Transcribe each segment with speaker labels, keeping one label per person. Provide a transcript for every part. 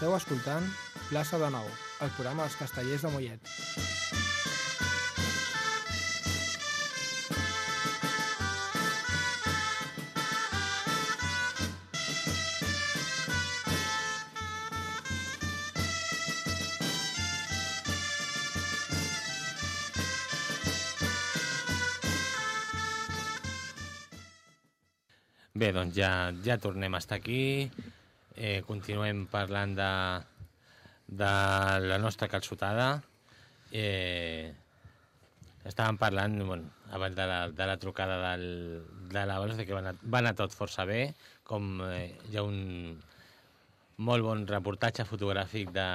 Speaker 1: Esteu escoltant Plaça de Nou, el programa dels castellers de Mollet.
Speaker 2: Bé, doncs ja, ja tornem a estar aquí. Eh, continuem parlant de, de la nostra calçotada. Eh, estàvem parlant bueno, abans de la, de la trucada del, de la Veloce, que va anar, va anar tot força bé, com eh, hi ha un molt bon reportatge fotogràfic de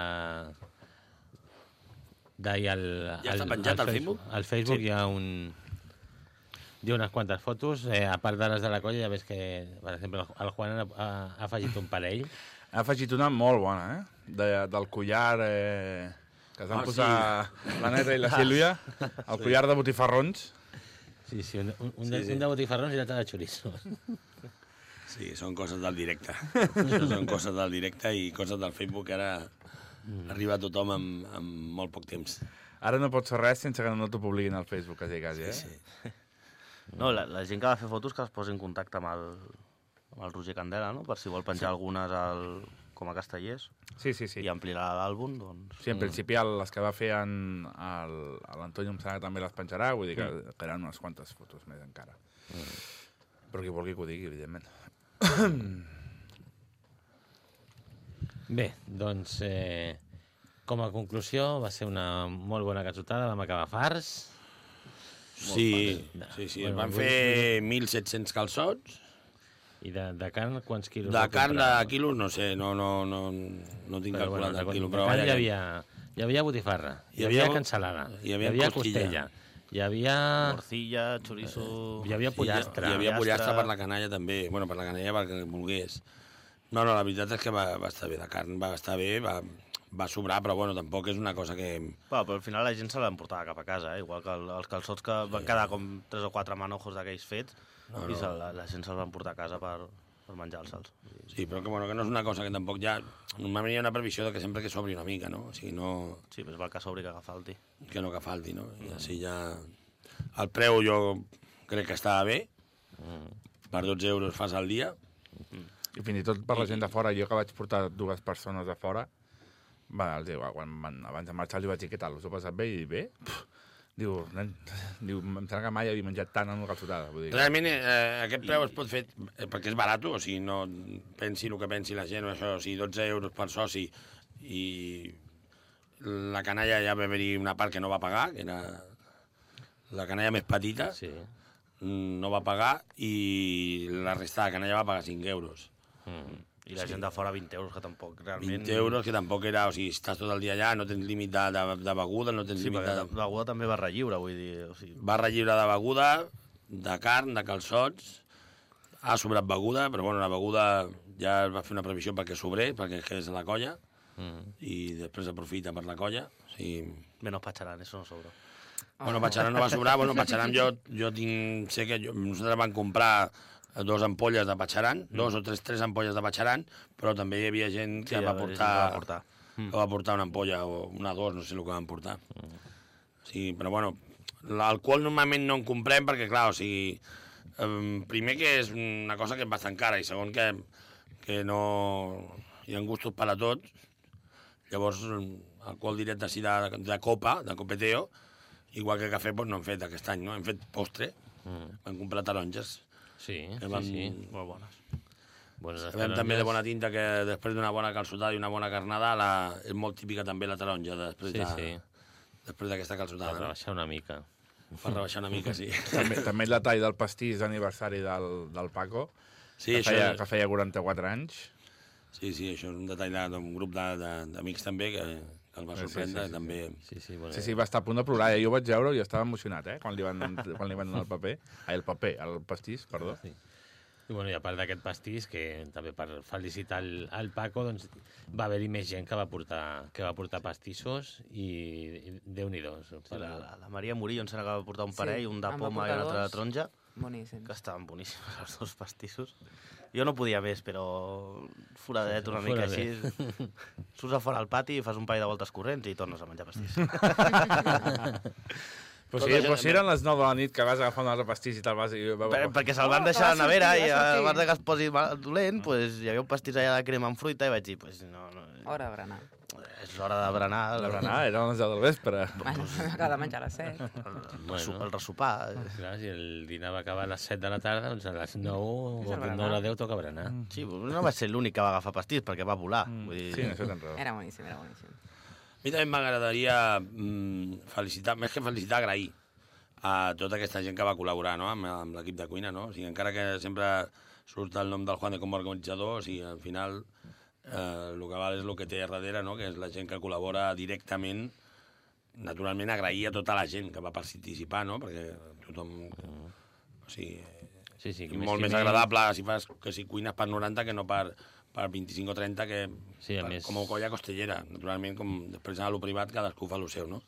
Speaker 2: d'ahir al,
Speaker 3: Ja està penjat al Facebook?
Speaker 2: Al Facebook sí. hi ha un ha unes quantes fotos, eh, a part de les de la colla, ja ves que, per exemple, el Juan ha, ha, ha afegit un parell.
Speaker 4: Ha afegit una molt bona, eh? De, del collar eh, que es van
Speaker 3: Ah,
Speaker 4: posar la Neta i la Sílvia, el collar de botifarrons.
Speaker 2: Sí, sí, un, un, un,
Speaker 3: Sí,
Speaker 2: de,
Speaker 3: sí.
Speaker 2: un de botifarrons i l'altre de xoriço.
Speaker 3: Sí, són coses del directe. Això són coses del directe i coses del Facebook que ara arriba a tothom en, en molt poc temps.
Speaker 4: Ara no pots fer res sense que no t'ho publiquin al Facebook, quasi, quasi, eh?
Speaker 3: Sí.
Speaker 5: No, la, la gent que va fer fotos que es posi en contacte amb el, amb el Roger Candela, no? Per si vol penjar sí. algunes al, com a castellers
Speaker 4: Sí, sí, sí.
Speaker 5: i ampliar l'àlbum, doncs...
Speaker 4: Sí, en principi el, les que va fer en, el, l'Antonio em sembla que també les penjarà, vull dir que
Speaker 2: Mm.
Speaker 4: quedaran unes quantes fotos més encara. Però qui vulgui que ho digui, evidentment.
Speaker 2: Bé, doncs, eh, com a conclusió, va ser una molt bona catxotada, vam acabar farts.
Speaker 3: Sí, sí, sí.
Speaker 2: Bueno,
Speaker 3: Van fer 1.700 calçots.
Speaker 2: I de, de carn, quants quilos?
Speaker 3: De carn de quilos, no sé, no, no, no, no tinc
Speaker 2: Però, bueno,
Speaker 3: calculat el
Speaker 2: de,
Speaker 3: quilo,
Speaker 2: de
Speaker 3: però
Speaker 2: carn
Speaker 3: vaja,
Speaker 2: hi havia, hi havia botifarra, hi,
Speaker 3: Hi
Speaker 2: havia,
Speaker 3: havia-
Speaker 2: cansalada,
Speaker 3: hi havia costilla.
Speaker 2: costella, hi havia...
Speaker 5: Morcilla, chorizo...
Speaker 2: Hi havia pollastre.
Speaker 3: Hi havia
Speaker 5: pollastre.
Speaker 3: pollastre per la canalla també, bueno, per la canalla perquè volgués. No, no, la veritat és que va, va estar bé, la carn va estar bé, va, va sobrar, però bueno, tampoc és una cosa que...
Speaker 5: Bueno, però al final la gent se l'emportava cap a casa, eh? igual que el, els calçots que van quedar com tres o quatre manojos d'aquells fets
Speaker 3: No,
Speaker 5: no, i se, la, la gent se'ls van portar a casa per, per menjar-se'ls.
Speaker 3: Sí, però que, bueno, que no és una cosa que tampoc ja... Normalment hi ha una previsió de que sempre que sobri una mica, no? O sigui, no,
Speaker 5: Sí, més val que s'obri que que falti.
Speaker 3: que no que falti, no? I així ja... El preu jo crec que estava bé. Per 12 euros fas al dia.
Speaker 4: I fins i tot per la gent de fora, jo que vaig portar dues persones de fora, va, els diu, quan van, abans de marxar li vaig dir, què tal, us ho passat bé? I bé, pff, diu, nen, diu, em sembla que mai havia menjat tant en una calçotada. Vull dir, que-
Speaker 3: Realment eh, aquest preu es pot fer eh, perquè és barat, o sigui, no pensi el que pensi la gent, o això, o sigui, 12 euros per soci i la canalla ja va haver-hi una part que no va pagar, que era la canalla més petita,
Speaker 2: Sí.
Speaker 3: no va pagar i la resta de canalla va pagar 5 euros.
Speaker 2: Mm.
Speaker 5: I la gent de fora 20 euros, que tampoc realment...
Speaker 3: 20 euros, que tampoc era... O sigui, estàs tot el dia allà, no tens límit de, de, de beguda, no tens
Speaker 5: Sí,
Speaker 3: límit de...
Speaker 5: la beguda també va relliure, vull dir... O sigui,
Speaker 3: Barra lliure de beguda, de carn, de calçots, ha sobrat beguda, però bueno, la beguda ja es va fer una previsió perquè sobrés, perquè es quedés a la colla,
Speaker 2: Mm.
Speaker 3: i després aprofita per la colla. O sigui,
Speaker 5: menos Pacharán, eso no sobra.
Speaker 3: bueno, Patxaran no va sobrar, bueno, Patxaran jo, jo tinc, sé que jo, nosaltres vam comprar dos ampolles de Patxaran, dos o tres, tres ampolles de Patxaran, però també hi havia gent que
Speaker 5: Sí,
Speaker 3: va, portar,
Speaker 5: que va portar.
Speaker 3: que va portar una ampolla o una dos, no sé el que van portar. Sí, però bueno, l'alcohol normalment no en comprem perquè, clar, o sigui, eh, primer que és una cosa que és bastant cara i segon que, que no... hi ha gustos per a tots. Llavors, alcohol directe així de, de copa, de copeteo, igual que cafè doncs no hem fet aquest any, no? Hem fet postre,
Speaker 2: Mm.
Speaker 3: vam comprar taronges.
Speaker 2: Sí,
Speaker 3: Que
Speaker 2: sí,
Speaker 3: van-
Speaker 2: sí.
Speaker 5: Molt bones.
Speaker 2: Bones les
Speaker 3: Sabem també de bona tinta que després d'una bona calçotada i una bona carnada la, és molt típica també la taronja després
Speaker 2: Sí,
Speaker 3: de,
Speaker 2: sí,
Speaker 3: després d'aquesta
Speaker 2: per
Speaker 3: calçotada. No?
Speaker 2: rebaixar una mica.
Speaker 3: Per rebaixar una mica, sí.
Speaker 4: també, també el detall del pastís d'aniversari del, del Paco,
Speaker 3: Sí,
Speaker 4: que,
Speaker 3: això,
Speaker 4: feia, que feia 44 anys.
Speaker 3: sí, sí, això és un detall de- d'un grup d'amics també que, que el va
Speaker 4: Sí, sí,
Speaker 3: sorprendre.
Speaker 4: sí, sí,
Speaker 3: també.
Speaker 2: Sí, sí, bueno,
Speaker 4: Sí, sí, va estar a punt de plorar. eh? Jo ho vaig veure i estava emocionat, eh? Quan li van, quan li van donar el paper. Ai, el paper, el pastís, perdó.
Speaker 2: Sí. I, bueno, i a part d'aquest pastís, que també per felicitar el, el Paco, doncs, va haver-hi més gent que va portar, que va portar pastissos i, i Déu-n'hi-do.
Speaker 5: Sí, la, la, la Maria Murillo em sembla que va portar un
Speaker 6: Sí,
Speaker 5: parell, un de
Speaker 6: va
Speaker 5: poma i un altre de taronja.
Speaker 6: Boníssims.
Speaker 5: que estaven boníssims els dos pastissos. Jo no podia més, però foradet una mica així. Surts a fora al pati, fas un parell de voltes corrents i tornes a menjar pastís.
Speaker 4: Però si, però si eren les 9 de la nit que vas agafar un altre pastís i te'l vas... I...
Speaker 5: Per, perquè se'l van deixar a la nevera i
Speaker 6: sortir.
Speaker 5: abans de que es posi dolent, pues, hi havia un pastís allà de crema amb fruita i vaig dir, pues, no, no,
Speaker 6: Hora de berenar.
Speaker 5: És l'hora de berenar.
Speaker 4: La berenar, eren les 10 del vespre.
Speaker 6: Bueno, m'acaba de menjar a les 7.
Speaker 5: El,
Speaker 2: Bueno.
Speaker 5: el ressopar.
Speaker 2: Clar, si el dinar va acabar a les 7 de la tarda, doncs a les 9 o
Speaker 6: És el
Speaker 2: de
Speaker 6: berenar.
Speaker 2: 9 a 10 toca berenar.
Speaker 5: Sí, no va ser l'únic que va agafar pastís, perquè va volar. Vull dir,
Speaker 4: Sí, això tens raó.
Speaker 6: Era boníssim, era boníssim.
Speaker 3: A mi també m'agradaria mm, felicitar, més que felicitar, agrair a tota aquesta gent que va col·laborar no? amb, amb l'equip de cuina. No? O sigui, encara que sempre surt el nom del Juan de com a organitzador, o sigui, al final eh, el que val és el que té darrere, no? que és la gent que col·labora directament naturalment agrair a tota la gent que va participar, no? perquè tothom... O sigui,
Speaker 2: Sí, sí.
Speaker 3: és molt més agradable si fas que si cuines per 90 que no per, per 25 o 30 que
Speaker 2: Sí, a
Speaker 3: per,
Speaker 2: més-
Speaker 3: com a colla costellera. Naturalment, com després a lo privat cadascú fa el seu, no?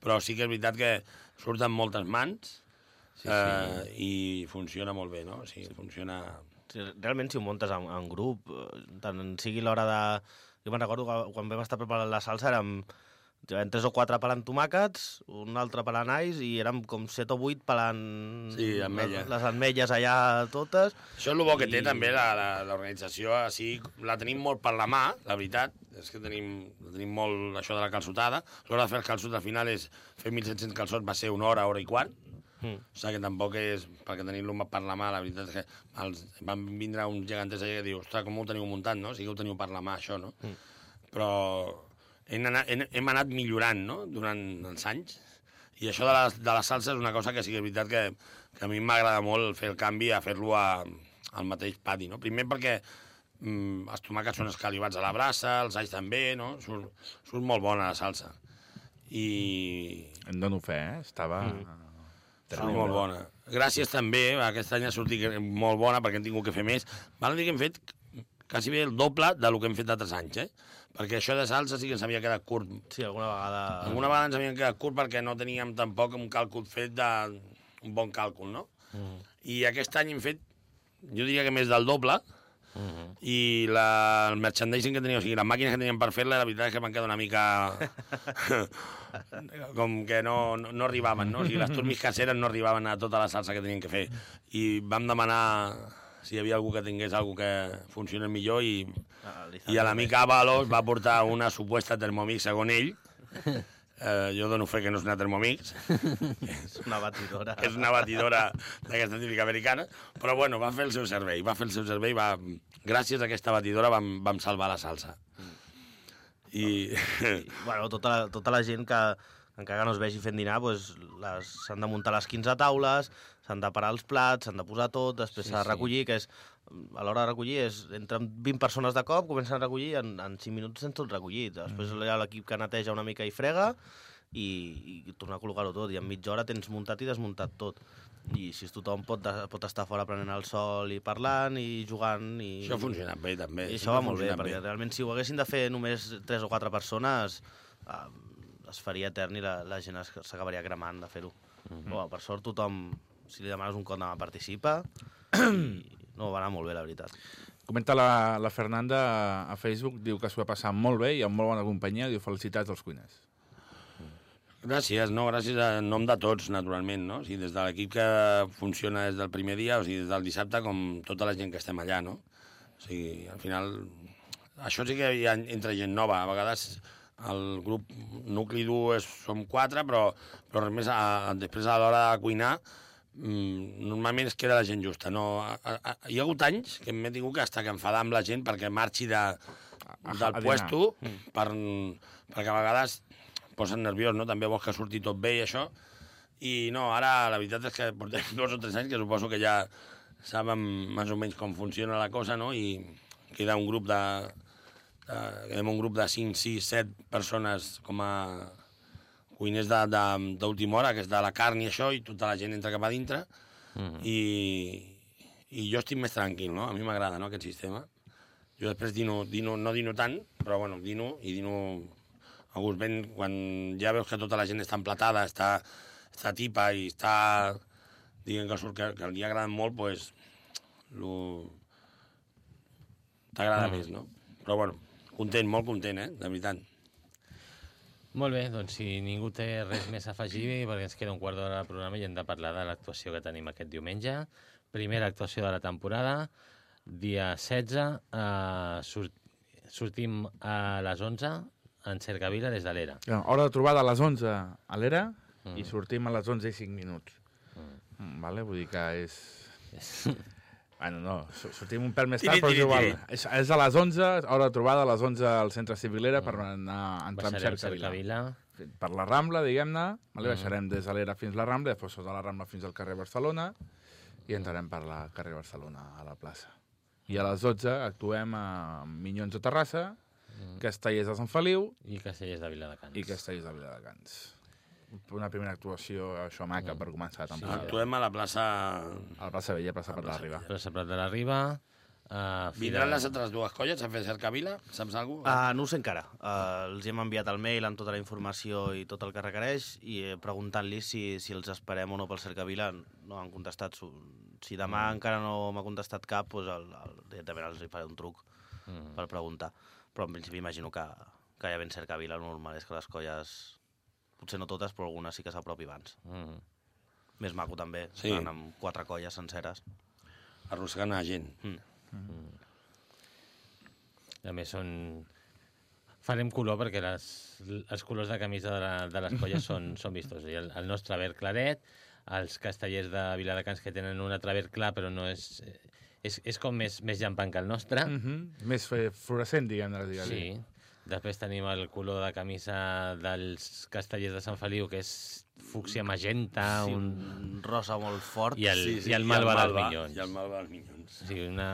Speaker 3: Però sí que és veritat que surten moltes mans
Speaker 2: Sí, sí.
Speaker 3: eh, i funciona molt bé, no? O sigui, funciona...
Speaker 5: Sí, realment, si ho muntes en, en grup, eh, tant sigui l'hora de... Jo me'n recordo que quan vam estar preparant la salsa érem en tres o quatre pelant tomàquets, un altre pelant ais i érem com set o vuit pelant
Speaker 3: Sí, ametlla.
Speaker 5: les, les ametlles allà totes.
Speaker 3: Això és el bo que té
Speaker 5: I-
Speaker 3: també la- la- l'organització, així, la tenim molt per la mà, la veritat, és que tenim, tenim molt això de la calçotada. L'hora de fer el calçot al final és fer 1.700 calçots va ser una hora, hora i quart,
Speaker 5: Mm.
Speaker 3: O sigui que tampoc és perquè tenim-lo per la mà, la veritat és que els, van vindre uns geganters allà que diu, ostres, com ho teniu muntat, no? Sí que ho teniu per la mà, això, no? Mm. Però hem anat, hem, hem anat millorant, no?, durant els anys. I això de la, de la salsa és una cosa que sí que és veritat que, que a mi m'agrada molt fer el canvi a fer-lo a- al mateix pati, no? Primer perquè mm, els tomàquets són escalivats a la brasa, els alls també, no? Surt, surt molt bona la salsa. I,
Speaker 4: En dono fe, eh? Estava...
Speaker 3: Surt molt bona. Gràcies també, aquest any ha sortit molt bona perquè hem tingut que fer més. Val a dir que hem fet quasi bé el doble del que hem fet d'altres anys, eh? Perquè això de salsa sí que ens havia quedat curt.
Speaker 5: Sí, alguna vegada...
Speaker 3: Alguna vegada ens havíem quedat curt perquè no teníem tampoc un càlcul fet de... un bon càlcul, no?
Speaker 2: Mm.
Speaker 3: I aquest any hem fet, jo diria que més del doble,
Speaker 2: Mm-hmm.
Speaker 3: i la, el merchandising que teníem, o sigui, les màquines que teníem per fer-la, la veritat és que van quedar una mica... com que no, no, no arribaven, no? O sigui, les turmis caseres no arribaven a tota la salsa que tenien que fer. I vam demanar si hi havia algú que tingués algú que funcionés millor i,
Speaker 5: Ah,
Speaker 3: i a l'amic Avalos va portar una supuesta Thermomix, segons ell. Eh, jo dono fe que no és una Thermomix,
Speaker 5: És una batidora.
Speaker 3: és una batidora d'aquesta típica americana, però bueno, va fer el seu servei, va fer el seu servei, va... gràcies a aquesta batidora vam, vam salvar la salsa. I...
Speaker 5: Bueno, tota, tota la gent que encara que no es vegi fent dinar, doncs, s'han de muntar les 15 taules, s'han de parar els plats, s'han de posar tot, després
Speaker 2: Sí,
Speaker 5: s'ha de
Speaker 2: sí.
Speaker 5: recollir, que és, a l'hora de recollir és, entren 20 persones de cop, comencen a recollir, en, en 5 minuts tens tot recollit. Després
Speaker 2: Mm.
Speaker 5: hi ha l'equip que neteja una mica i frega, i, i tornar a col·locar-ho tot, i en mitja hora tens muntat i desmuntat tot. I si tothom pot, de, pot estar fora prenent el sol i parlant i jugant i...
Speaker 3: Això ha funcionat bé, també.
Speaker 5: I això va molt bé,
Speaker 3: funcionat
Speaker 5: perquè realment si ho haguessin de fer només 3 o 4 persones eh, es faria etern i la, la gent s'acabaria cremant de fer-ho.
Speaker 3: Mhm.
Speaker 5: Bueno, per sort tothom, si li demanes un compte, participa i no, va anar molt bé, la veritat.
Speaker 4: Comenta la, la Fernanda a Facebook, diu que s'ho ha passat molt bé i amb molt bona companyia, diu felicitats als cuiners.
Speaker 3: Gràcies, no, gràcies en nom de tots, naturalment, no? O sigui, des de l'equip que funciona des del primer dia, o sigui, des del dissabte, com tota la gent que estem allà, no? O sigui, al final... Això sí que hi ha, entra gent nova. A vegades el grup nucli dur és, som quatre, però, però res més, a, després a l'hora de cuinar, mm, normalment es queda la gent justa. No, a, a, hi ha hagut anys que m'he tingut que estar que enfadar amb la gent perquè marxi de,
Speaker 4: a
Speaker 3: del puesto, per, perquè a vegades posen nerviós, no? També vols que surti tot bé i això. I no, ara la veritat és que portem dos o tres anys que suposo que ja saben més o menys com funciona la cosa, no? I queda un grup de... de quedem un grup de 5, 6, 7 persones com a cuiners d'última hora, que és de la carn i això, i tota la gent entra cap a dintre.
Speaker 2: Mhm.
Speaker 3: I, i jo estic més tranquil, no? A mi m'agrada, no?, aquest sistema. Jo després dino, dino, no dino tant, però bueno, dino i dino a gust ben, quan ja veus que tota la gent està emplatada, està, està tipa i està diguen que, surt, que, que li agraden molt, pues, lo... t'agrada
Speaker 2: Mm.
Speaker 3: més, no? Però bueno, content, molt content, eh? De veritat.
Speaker 2: Molt bé, doncs si ningú té res més a afegir, perquè ens queda un quart d'hora de programa i hem de parlar de l'actuació que tenim aquest diumenge. Primera actuació de la temporada, dia 16, eh, surt, sortim a les 11 en Cercavila des de l'Era.
Speaker 4: Hora de trobada a les 11 a l'era i sortim a les 11 i 5 minuts. Mm. Vale? Vull dir que és... Bueno, no, su- sortim un pèl més tard,
Speaker 3: Tiri,
Speaker 4: però és igual.
Speaker 3: tiri.
Speaker 4: És, és a les 11, hora de trobada a les 11 al centre civilera per anar a entrar en
Speaker 2: Baixarem
Speaker 4: Cercavila.
Speaker 2: Cercavila.
Speaker 4: Per la Rambla, diguem-ne, vale? baixarem des de l'era fins la Rambla, després de la Rambla fins al carrer Barcelona i entrarem per la carrer Barcelona a la plaça. I a les 12 actuem a Minyons de Terrassa, Castellers de Sant Feliu
Speaker 2: I Castellers de Viladecans.
Speaker 4: i Castells de Viladecans. Una primera actuació, això, maca, per començar la temporada.
Speaker 3: Actuem a la plaça...
Speaker 4: A la plaça Vella, plaça Prat de la Riba.
Speaker 2: Plaça Prat de la Riba. Uh,
Speaker 3: Vindran les altres dues colles a fer cercavila? Saps alguna cosa?
Speaker 5: Uh, no ho sé encara. Uh, els hem enviat el mail amb tota la informació i tot el que requereix i eh, preguntant-li si, si els esperem o no pel Cercavila no han contestat. Si demà mm. encara no m'ha contestat cap, doncs el, el, directament els hi faré un truc mm. per preguntar. Però en principi imagino que, que hi ha ben Cercavila. El normal és que les colles, potser no totes, però algunes sí que s'apropi abans.
Speaker 2: Mm.
Speaker 5: Més maco també,
Speaker 3: Sí.
Speaker 5: amb quatre colles senceres.
Speaker 3: Arrossegant a gent.
Speaker 5: Mm.
Speaker 2: A més, són... Farem color perquè les, els colors de camisa de, la, de les colles són, són vistosos. I el, el nostre verd claret, els castellers de Viladecans que tenen un altre verd clar, però no és... És, és com més, més llampant que el nostre.
Speaker 4: Mm -hmm. Més eh, fluorescent, diguem-ne. diguem
Speaker 2: Sí. Després tenim el color de camisa dels castellers de Sant Feliu, que és fúcsia magenta,
Speaker 5: Sí,
Speaker 2: un...
Speaker 5: un rosa molt fort.
Speaker 2: i el, i el malva dels minyons.
Speaker 3: I el malva dels minyons.
Speaker 2: Sigui, una,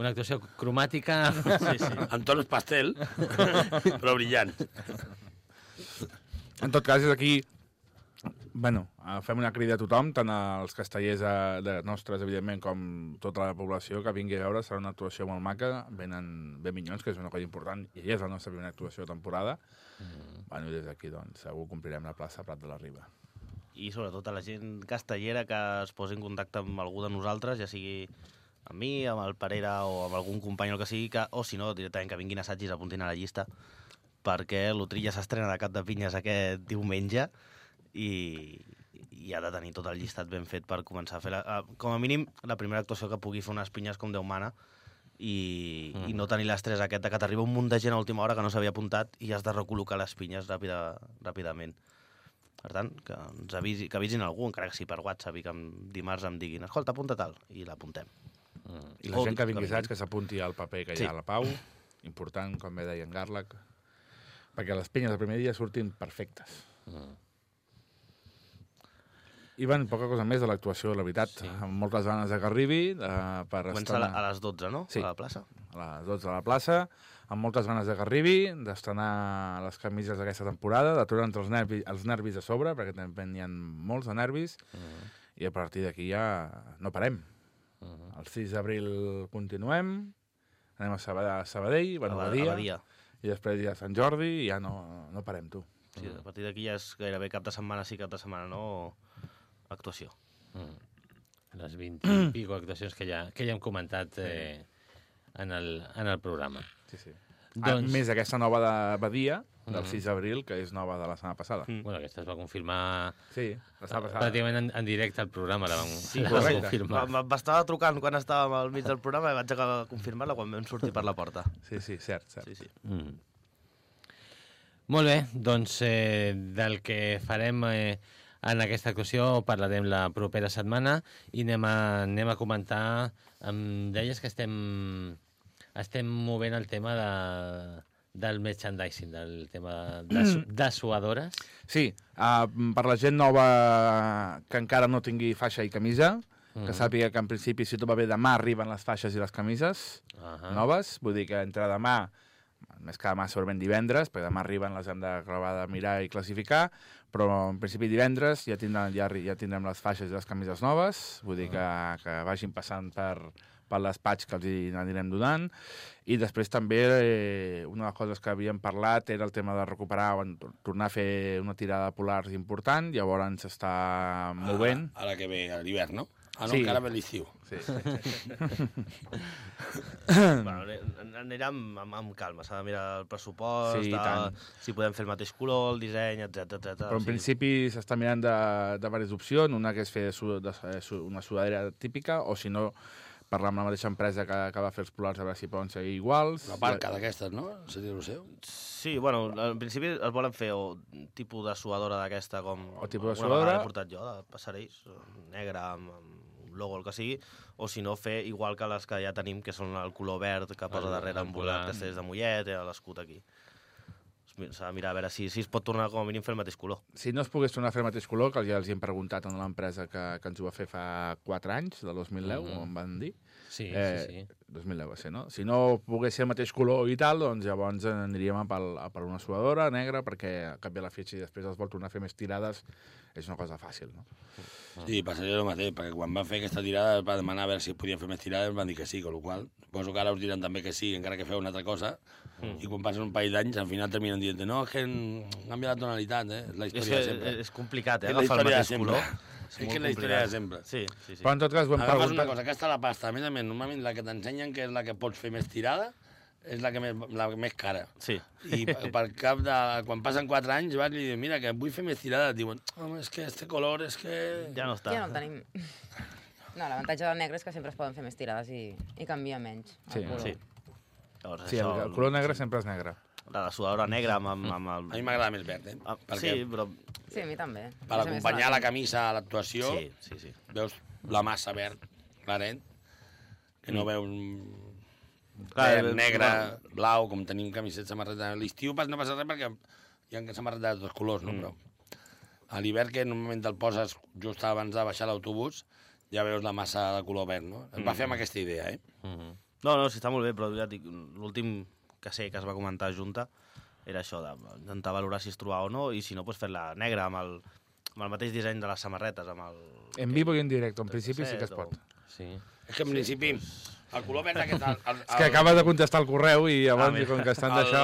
Speaker 2: una actuació cromàtica...
Speaker 5: Sí, sí.
Speaker 3: En tons pastel, però brillant.
Speaker 4: En tot cas, és aquí... Bueno, eh, fem una crida a tothom, tant als castellers de, de nostres, evidentment, com tota la població que vingui a veure. Serà una actuació molt maca. Venen ben minyons, que és una cosa important, i és la nostra primera actuació de temporada. Mm. Bueno, des d'aquí, doncs, segur complirem la plaça Prat de la Riba.
Speaker 5: i sobretot a la gent castellera que es posi en contacte amb algú de nosaltres, ja sigui amb mi, amb el Parera o amb algun company o el que sigui, que, o si no, directament que vinguin assajis a apuntin a la llista, perquè l'Utrilla s'estrena de Cap de Pinyes aquest diumenge i, i ha de tenir tot el llistat ben fet per començar a fer, la, a, com a mínim, la primera actuació que pugui fer unes pinyes com Déu mana i, mm. i no tenir l'estrès aquest de que t'arriba un munt de gent a última hora que no s'havia apuntat i has de recol·locar les pinyes ràpida, ràpidament. Per tant, que ens avisi, que avisin algú, encara que sigui per WhatsApp, i que em, dimarts em diguin escolta, apunta tal, i l'apuntem.
Speaker 4: I la
Speaker 5: O
Speaker 4: gent que
Speaker 5: que
Speaker 4: vingui, saps, que s'apunti al paper que hi
Speaker 5: Sí.
Speaker 4: ha a la Pau. Important, com bé deia en Garlac. Perquè les pinyes del primer dia surtin perfectes. Ivan, poca cosa més de l'actuació, la veritat.
Speaker 2: Sí.
Speaker 4: Amb moltes ganes de que arribi. Uh, per
Speaker 5: Comença a,
Speaker 4: estrenar
Speaker 5: a les 12, no?
Speaker 4: Sí.
Speaker 5: A la plaça.
Speaker 4: a les 12 a la plaça, amb moltes ganes de que arribi, d'estrenar les camises d'aquesta temporada, d'aturar entre els nervis, els nervis a sobre, perquè també n'hi ha molts de nervis, i a partir d'aquí ja no parem. El 6 d'abril continuem, anem a Sabadell, a Sabadell bueno, a Badia,
Speaker 5: Badia.
Speaker 4: i després ja a Sant Jordi, i ja no, no parem, tu.
Speaker 5: Sí, a partir d'aquí ja és gairebé cap de setmana sí, cap de setmana no, actuació.
Speaker 2: Les 20 i pico actuacions que ja, que ja hem comentat eh, en, el, en el programa.
Speaker 4: Sí, sí.
Speaker 2: Doncs-
Speaker 4: Doncs... A més aquesta nova de Badia, del 6 d'abril, que és nova de la setmana passada.
Speaker 5: Mm.
Speaker 2: Bueno, aquesta es va confirmar
Speaker 4: Sí, la setmana passada.
Speaker 2: pràcticament en, en directe al programa, la vam,
Speaker 5: Sí,
Speaker 2: la vam
Speaker 4: correcte.
Speaker 2: confirmar.
Speaker 5: Va- M'estava trucant quan estàvem al mig del programa i vaig acabar de confirmar-la quan vam sortir per la porta.
Speaker 4: Sí, sí, cert, cert.
Speaker 5: Sí, sí.
Speaker 2: Mm. Molt bé, doncs eh, del que farem eh, en aquesta actuació parlarem la propera setmana i anem a, anem a comentar... Em deies que estem, estem movent el tema de, del merchandising, del tema de, su- de suadores.
Speaker 4: Sí, uh, per la gent nova que encara no tingui faixa i camisa,
Speaker 2: Mhm.
Speaker 4: que sàpiga que en principi, si tot va bé, demà arriben les faixes i les camises
Speaker 2: Ahà.
Speaker 4: noves. Vull dir que entre demà, més que demà segurament divendres, perquè demà arriben, les hem d'acabar de mirar i classificar, però en principi divendres ja tindrem, ja, ja tindrem les faixes i les camises noves. Vull dir que, que vagin passant per, pel despatx que els hi anirem donant. I després també eh, una de les coses que havíem parlat era el tema de recuperar, tornar a fer una tirada de polars important, llavors s'està movent.
Speaker 3: Ara, ara que ve l'hivern, no? Ah, no,
Speaker 4: Sí.
Speaker 3: encara ve l'estiu.
Speaker 4: Sí.
Speaker 5: bueno, an- anirà amb, amb, amb calma, s'ha de mirar el pressupost,
Speaker 4: Sí, i
Speaker 5: de, si podem fer el mateix color, el disseny, etc etc.
Speaker 4: Però en principi s'està mirant de, de diverses opcions, una que és fer su, de, de, su- una sudadera típica, o si no, parlar amb la mateixa empresa que, que va fer els polars a veure si poden seguir iguals.
Speaker 3: Una barca d'aquestes, no? Seria el seu?
Speaker 5: Sí, bueno, en principi es volen fer o tipus de suadora d'aquesta com...
Speaker 4: O tipus de
Speaker 5: alguna vegada
Speaker 4: suadora.
Speaker 5: he portat jo, de passarells, negra amb, amb logo, el que sigui, o si no fer igual que les que ja tenim, que són el color verd que posa
Speaker 2: El-
Speaker 5: darrere amb
Speaker 2: el
Speaker 5: les castells de Mollet l'escut aquí. S'ha de mirar a veure si, si es pot tornar com a mínim fer el mateix color.
Speaker 4: Si no es pogués tornar a fer el mateix color, que ja els hi hem preguntat a l'empresa que, que ens ho va fer fa 4 anys, del 2010, mm -hmm. em van dir.
Speaker 2: Sí,
Speaker 4: Eh,
Speaker 2: sí, sí.
Speaker 4: 2010 va ser, no? Si no pogués ser el mateix color i tal, doncs llavors aniríem a per, a per una suadora negra, perquè a cap de la fitxa i després es vol tornar a fer més tirades, és una cosa fàcil, no?
Speaker 3: Sí, passaria el mateix, perquè quan van fer aquesta tirada es va demanar a veure si podien fer més tirades, van dir que sí, amb la qual cosa suposo que ara us diran també que sí, encara que feu una altra cosa, i quan passen un parell d'anys al final terminen dient no, és que han canviat la tonalitat, eh? És la
Speaker 5: És,
Speaker 3: història
Speaker 5: que
Speaker 3: de sempre.
Speaker 5: és complicat, eh?
Speaker 3: És
Speaker 5: Agafar el mateix color.
Speaker 3: És que és la història de sempre.
Speaker 5: Sí, sí, sí.
Speaker 4: Però en tot cas ho hem
Speaker 3: Agafes una
Speaker 4: preguntat...
Speaker 3: cosa, aquesta la pasta, a més a més, normalment la que t'ensenyen que és la que pots fer més tirada, és la que més, la més cara.
Speaker 5: Sí.
Speaker 3: I per, per cap de... Quan passen 4 anys vas i dius, mira, que vull fer més tirada. Et diuen, home, és que este color és que...
Speaker 5: Ja no està.
Speaker 6: Ja no el tenim. No, l'avantatge del negre és que sempre es poden fer més tirades i, i canvia menys el
Speaker 4: Sí,
Speaker 6: color.
Speaker 5: Sí. Llavors,
Speaker 4: Sí, el,
Speaker 5: això,
Speaker 4: el color negre sempre és negre.
Speaker 5: La, la sudadora negra amb, amb, amb el...
Speaker 3: A mi m'agrada més verd, eh?
Speaker 5: Ah,
Speaker 3: Perquè
Speaker 5: sí, però...
Speaker 6: Sí, a mi també.
Speaker 3: per
Speaker 6: A
Speaker 3: acompanyar
Speaker 6: la-
Speaker 3: la camisa a l'actuació,
Speaker 5: Sí, sí, sí.
Speaker 3: veus la massa verd, clarent, que no
Speaker 5: Mm.
Speaker 3: veus
Speaker 5: Clar,
Speaker 3: verd,
Speaker 5: eh,
Speaker 3: negre,
Speaker 5: bueno.
Speaker 3: blau, com tenim camisetes, samarretes. A l'estiu pas- no passa res perquè hi ha samarretes de tots colors, no?
Speaker 5: Mm.
Speaker 3: Però a l'hivern, que normalment te'l poses just abans de baixar l'autobús, ja veus la massa de color verd, no? Es
Speaker 5: Mm.
Speaker 3: va fer amb aquesta idea, eh?
Speaker 2: Mhm.
Speaker 5: No, no, sí, està molt bé, però ja dic, l'últim que sé que es va comentar a Junta era això, d'intentar valorar si es trobava o no, i si no, doncs fer-la negra amb el, amb el mateix disseny de les samarretes, amb el...
Speaker 4: En vivo i en directe, en principi sí que es
Speaker 5: o-
Speaker 4: pot.
Speaker 2: Sí.
Speaker 3: És que en principi el color verd aquest... El, el,
Speaker 4: És que acaba de contestar el correu i llavors,
Speaker 5: Ah,
Speaker 4: com que estan
Speaker 3: El-
Speaker 4: d'això,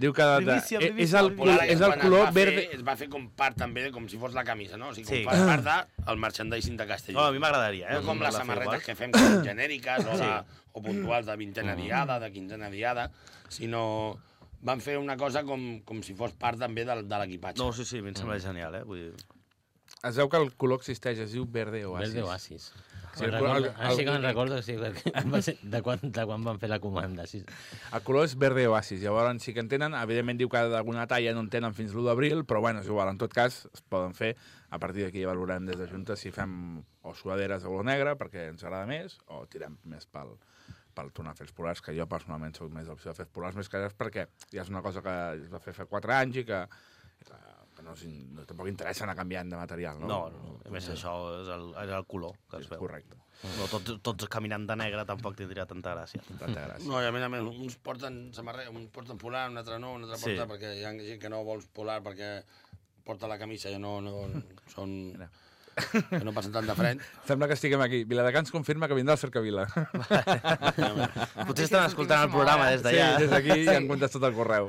Speaker 4: diu que... De,
Speaker 5: Primícia,
Speaker 4: eh, és el, col- és el color verde...
Speaker 3: Fer, es va fer com part també, de com si fos la camisa, no? O sigui, com
Speaker 5: Sí.
Speaker 3: sí. part de, el merchandising de Castelló.
Speaker 5: No, a mi m'agradaria, eh?
Speaker 3: no com les samarretes que fem genèriques o, de,
Speaker 5: Sí.
Speaker 3: o puntuals de vintena diada, de quinzena diada, sinó van fer una cosa com, com si fos part també de, de l'equipatge.
Speaker 5: No, sí, sí, a mi em sembla genial, eh? Vull dir...
Speaker 4: Es veu que el color existeix, es diu verde oasis.
Speaker 2: Verde Oasis.
Speaker 4: Sí, el-
Speaker 2: recordo,
Speaker 4: el-
Speaker 2: ara sí que
Speaker 4: el-
Speaker 2: me'n recordo sí, ser de, quan, de quan van fer la comanda. Sí.
Speaker 4: El color és verde oasis, llavors sí que en tenen, evidentment diu que d'alguna talla no en tenen fins l'1 d'abril, però bueno, és igual, en tot cas es poden fer, a partir d'aquí ja valorem des de Junta si fem o suaderes de color negre, perquè ens agrada més, o tirem més pel, pel tornar a fer els polars, que jo personalment soc més d'opció de fer els polars més cares, perquè ja és una cosa que es va fer fa 4 anys i que, que no, no, tampoc interessa anar canviant de material, no?
Speaker 5: No, no, a més això és el, és el color que es
Speaker 4: És
Speaker 5: veu.
Speaker 4: correcte.
Speaker 5: No, tots, tots caminant de negre tampoc tindria tanta gràcia.
Speaker 4: Tanta gràcia.
Speaker 3: No, i a més a més, uns porten samarreta, uns porten polar, un altre no, un altre
Speaker 5: Sí.
Speaker 3: porta, perquè hi ha gent que no vols polar perquè porta la camisa i no, no són...
Speaker 4: Mira.
Speaker 3: que no passen tant de fred.
Speaker 4: Sembla que estiguem aquí. Viladecans confirma que vindrà al Cercavila.
Speaker 5: Potser estan escoltant el programa des
Speaker 4: Sí,
Speaker 5: d'allà.
Speaker 4: des d'aquí ja han contestat el correu.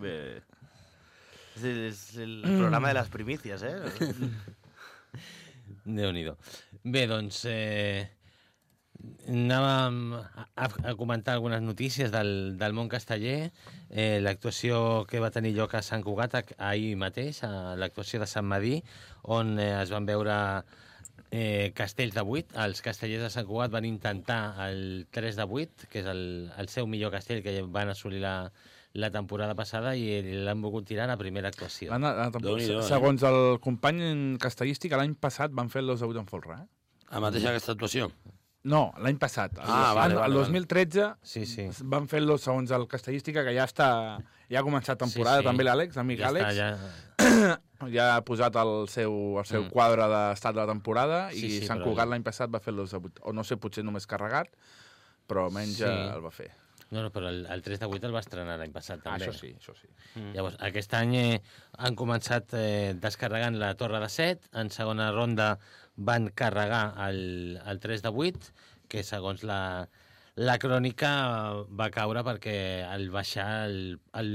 Speaker 5: Bé. És, és el programa de les primícies, eh?
Speaker 2: déu nhi Bé, doncs, eh, anàvem a, a comentar algunes notícies del, del món casteller. Eh, l'actuació que va tenir lloc a Sant Cugat ahir mateix, a l'actuació de Sant Madí, on eh, es van veure eh, castells de 8. Els castellers de Sant Cugat van intentar el 3 de 8, que és el, el seu millor castell que van assolir la, la temporada passada i l'han volgut tirar a la primera actuació.
Speaker 4: L'han- l'han-
Speaker 3: Déu-n'hi-do, eh?
Speaker 4: Segons el company castellístic, l'any passat van fer el 2 de 8 en folre, eh?
Speaker 3: La mateixa aquesta actuació.
Speaker 4: No, l'any passat.
Speaker 3: Ah, vale,
Speaker 4: el,
Speaker 3: vale,
Speaker 4: el 2013
Speaker 2: Sí, sí.
Speaker 4: van fer el segons el castellística, que ja està ja ha començat temporada,
Speaker 2: Sí, sí.
Speaker 4: també l'Àlex, l'amic
Speaker 2: Ja
Speaker 4: Àlex.
Speaker 2: està, ja...
Speaker 4: ja ha posat el seu, el seu
Speaker 2: Mm.
Speaker 4: quadre d'estat de la temporada
Speaker 2: Sí,
Speaker 4: i
Speaker 2: sí,
Speaker 4: Sant Cugat l'any passat va fer el 2 de 8. O no sé, potser només carregat, però almenys
Speaker 2: Sí.
Speaker 4: sí. el va fer.
Speaker 2: No, no, però el, el 3 de 8 el va estrenar l'any passat,
Speaker 4: Ah,
Speaker 2: també.
Speaker 4: això sí, això sí.
Speaker 2: Mm. Llavors, aquest any eh, han començat eh, descarregant la torre de 7, en segona ronda van carregar el, el 3 de 8, que segons la, la crònica va caure perquè al baixar el, el,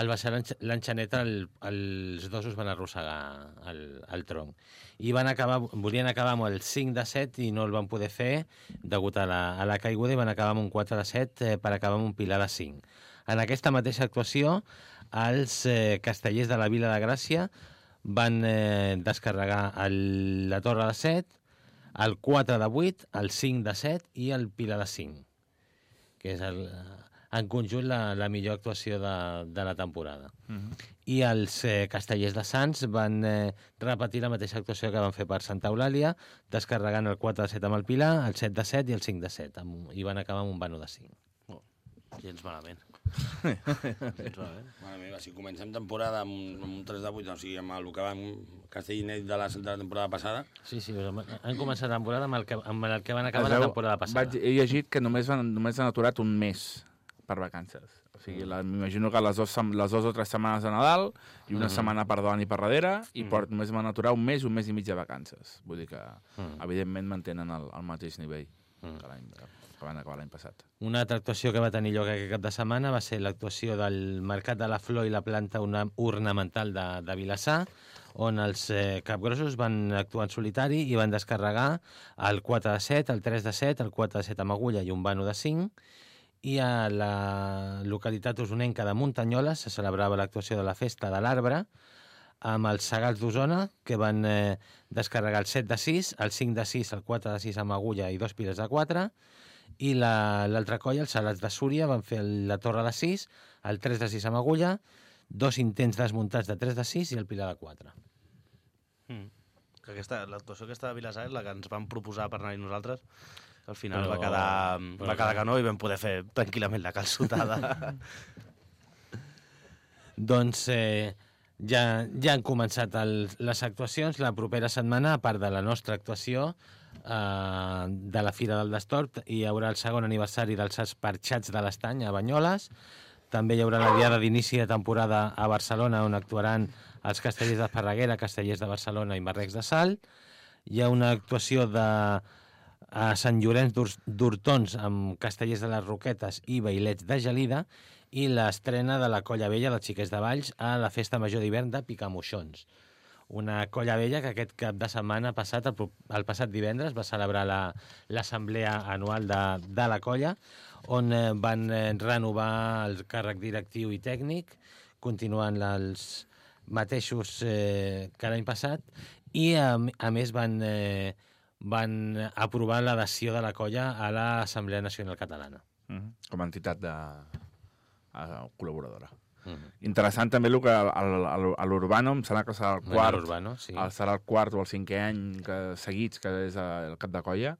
Speaker 2: al baixar l'enx- l'enxaneta el, els dos es van arrossegar el, el tronc. I van acabar, volien acabar amb el 5 de 7 i no el van poder fer degut a la, a la caiguda i van acabar amb un 4 de 7 eh, per acabar amb un pilar de 5. En aquesta mateixa actuació, els eh, castellers de la Vila de Gràcia van eh, descarregar el, la torre de 7, el 4 de 8, el 5 de 7 i el pilar de 5, que és el, en conjunt la, la millor actuació de, de la temporada. I els eh, castellers de Sants van eh, repetir la mateixa actuació que van fer per Santa Eulàlia, descarregant el 4 de 7 amb el pilar, el 7 de 7 i el 5 de 7, amb, i van acabar amb un vano de 5.
Speaker 5: Gens malament. Gens malament.
Speaker 3: Mare meva, si comencem temporada amb, un- amb un 3 de 8, o sigui, amb el que vam Castellinet de la, de la temporada passada,
Speaker 2: Sí, sí, han han començat la temporada amb el que, amb el que van acabar la temporada passada.
Speaker 4: Vaig, he llegit que només, van, només han aturat un mes per vacances. O sigui, la- m'imagino que les dos, sem- les dues o tres setmanes de Nadal i una setmana per davant i per darrere i per, només van aturar un mes, un mes i mig de vacances. Vull dir que, evidentment, mantenen el, el mateix nivell que, l'any que van acabar l'any passat.
Speaker 2: Una altra actuació que va tenir lloc aquest cap de setmana va ser l'actuació del Mercat de la Flor i la planta una, ornamental de, de Vilassar, on els eh, capgrossos van actuar en solitari i van descarregar el 4 de 7, el 3 de 7, el 4 de 7 amb agulla i un vano de 5, i a la localitat usonenca de Muntanyoles se celebrava l'actuació de la Festa de l'Arbre, amb els Segals d'Osona, que van eh, descarregar el 7 de 6, el 5 de 6, el 4 de 6 amb agulla i dos piles de 4, i la- l'altra colla, els Salats de Súria, van fer la torre de 6, el 3 de 6 amb agulla, dos intents desmuntats de 3 de 6 i el pilar de 4.
Speaker 5: Mm. Que aquesta, l'actuació aquesta de Vilassar és la que ens van proposar per anar-hi nosaltres. Al final
Speaker 2: Però-
Speaker 5: va quedar,
Speaker 2: però
Speaker 5: va quedar que no i vam poder fer tranquil·lament la calçotada.
Speaker 2: Doncs eh, ja, ja han començat el, les actuacions. La propera setmana, a part de la nostra actuació eh, de la Fira del Destort, hi haurà el segon aniversari dels Esparxats de l'Estany a Banyoles. També hi haurà la diada d'inici de temporada a Barcelona, on actuaran els castellers de Ferraguera, castellers de Barcelona i Marrecs de Salt. Hi ha una actuació de a Sant Llorenç d'Hor- d'Hortons amb castellers de les Roquetes i bailets de Gelida i l'estrena de la Colla Vella dels Xiquets de Valls a la Festa Major d'hivern de Picamoixons. Una colla vella que aquest cap de setmana passat, el, el passat divendres, va celebrar la- l'assemblea anual de, de la colla, on eh, van eh, renovar el càrrec directiu i tècnic, continuant els mateixos eh, que l'any passat, i a, a més van, eh, van aprovar l'adhesió de la colla a l'Assemblea Nacional Catalana.
Speaker 4: Mm -hmm. Com a entitat de, a, col·laboradora.
Speaker 2: Mm -hmm.
Speaker 4: Interessant també el que a l'Urbano, em sembla que serà el quart,
Speaker 2: Urbano, sí.
Speaker 4: el, serà el quart o el cinquè any que, seguits que és el cap de colla.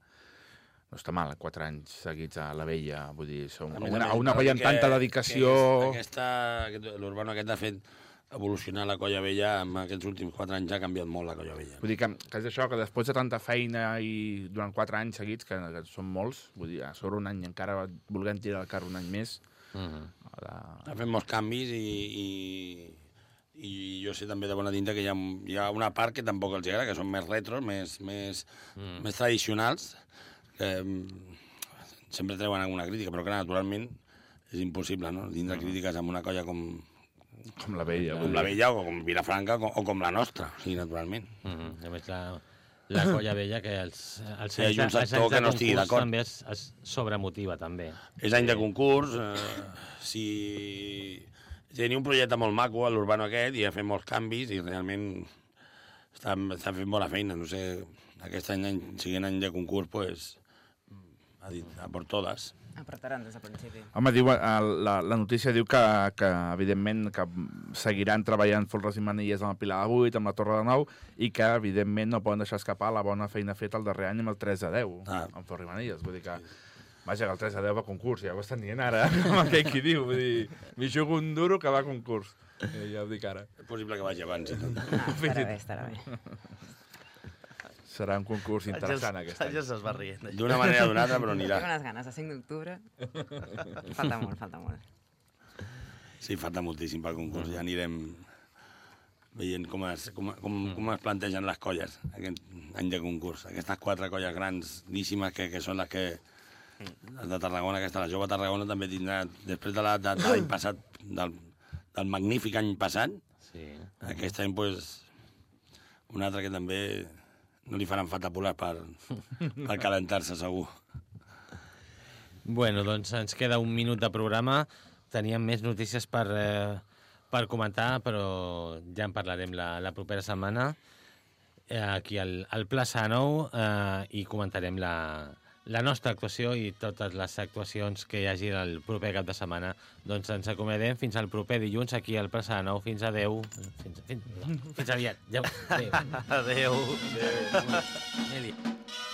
Speaker 4: No està mal, quatre anys seguits a la vella, vull dir, som
Speaker 3: A més a
Speaker 4: una, una colla amb tanta dedicació...
Speaker 3: Que aquesta, aquest, l'Urbano aquest ha fet evolucionar la colla vella en aquests últims quatre anys ja ha canviat molt la colla vella.
Speaker 4: Vull dir que, que és això, que després de tanta feina i durant quatre anys seguits, que, que són molts, vull dir, a sobre un any encara volguem tirar el carro un any més,
Speaker 2: Mm -hmm.
Speaker 4: ara...
Speaker 3: Ha fet molts canvis i, i, i jo sé també de bona tinta que hi ha, hi ha una part que tampoc els agrada, que són més retros, més, més, mm. més tradicionals, que mm, sempre treuen alguna crítica, però que naturalment és impossible, no?, tindre crítiques amb una colla com,
Speaker 4: Com la vella.
Speaker 3: com la vella o com Vilafranca o, o com la nostra, sí, naturalment.
Speaker 2: Mm -hmm. A més, la, la colla vella que els, els
Speaker 3: Sí, un
Speaker 2: anys de- els
Speaker 3: sector
Speaker 2: anys
Speaker 3: que no estigui d'acord.
Speaker 2: També es, es sobremotiva, també.
Speaker 3: És any de concurs, eh, si tenia un projecte molt maco a l'Urbano aquest i ha fet molts canvis i realment està, està fent bona feina. No sé, aquest any, any siguent any de concurs, pues, ha dit a por todas.
Speaker 6: Apretaran des del principi.
Speaker 4: Home, diu, eh, la, la notícia diu que, que evidentment, que seguiran treballant folres i manilles amb el Pilar de 8, amb la Torre de 9, i que, evidentment, no poden deixar escapar la bona feina feta el darrer any amb el 3 de 10,
Speaker 3: Ah.
Speaker 4: amb Folres i manilles. Vull dir que, vaja, que el 3 de 10 va a concurs, ja ho estan dient ara, com aquell qui diu. Vull dir, m'hi jugo un duro que va a concurs. Eh, ja ho dic ara.
Speaker 3: És possible que vagi abans. i tot.
Speaker 6: Ah, estarà bé, estarà bé.
Speaker 4: Serà un concurs interessant aquest any.
Speaker 5: Ja se'ls va rient.
Speaker 3: D'una manera o d'una altra, però
Speaker 6: Tinc
Speaker 3: anirà.
Speaker 6: unes ganes, a 5 d'octubre. Falta molt, falta molt.
Speaker 3: Sí, falta moltíssim pel concurs. Ja anirem veient com es, com, com, com es plantegen les colles aquest any de concurs. Aquestes quatre colles grandíssimes que, que són les que les de Tarragona, aquesta, la jove Tarragona també tindrà, després de la- de de l'any passat, del, del magnífic any passat,
Speaker 2: Sí.
Speaker 3: aquest any, pues, un altre que també no li faran falta polars per, per calentar-se, segur.
Speaker 2: Bueno, doncs ens queda un minut de programa. Teníem més notícies per, eh, per comentar, però ja en parlarem la, la propera setmana eh, aquí al, al Plaça Nou eh, i comentarem la, la nostra actuació i totes les actuacions que hi hagi el proper cap de setmana. Doncs ens acomiadem fins al proper dilluns aquí al Plaça Nou. Fins adeu. Fins, fins, fins aviat. Adéu. Adéu.
Speaker 5: Adéu.
Speaker 2: Adéu.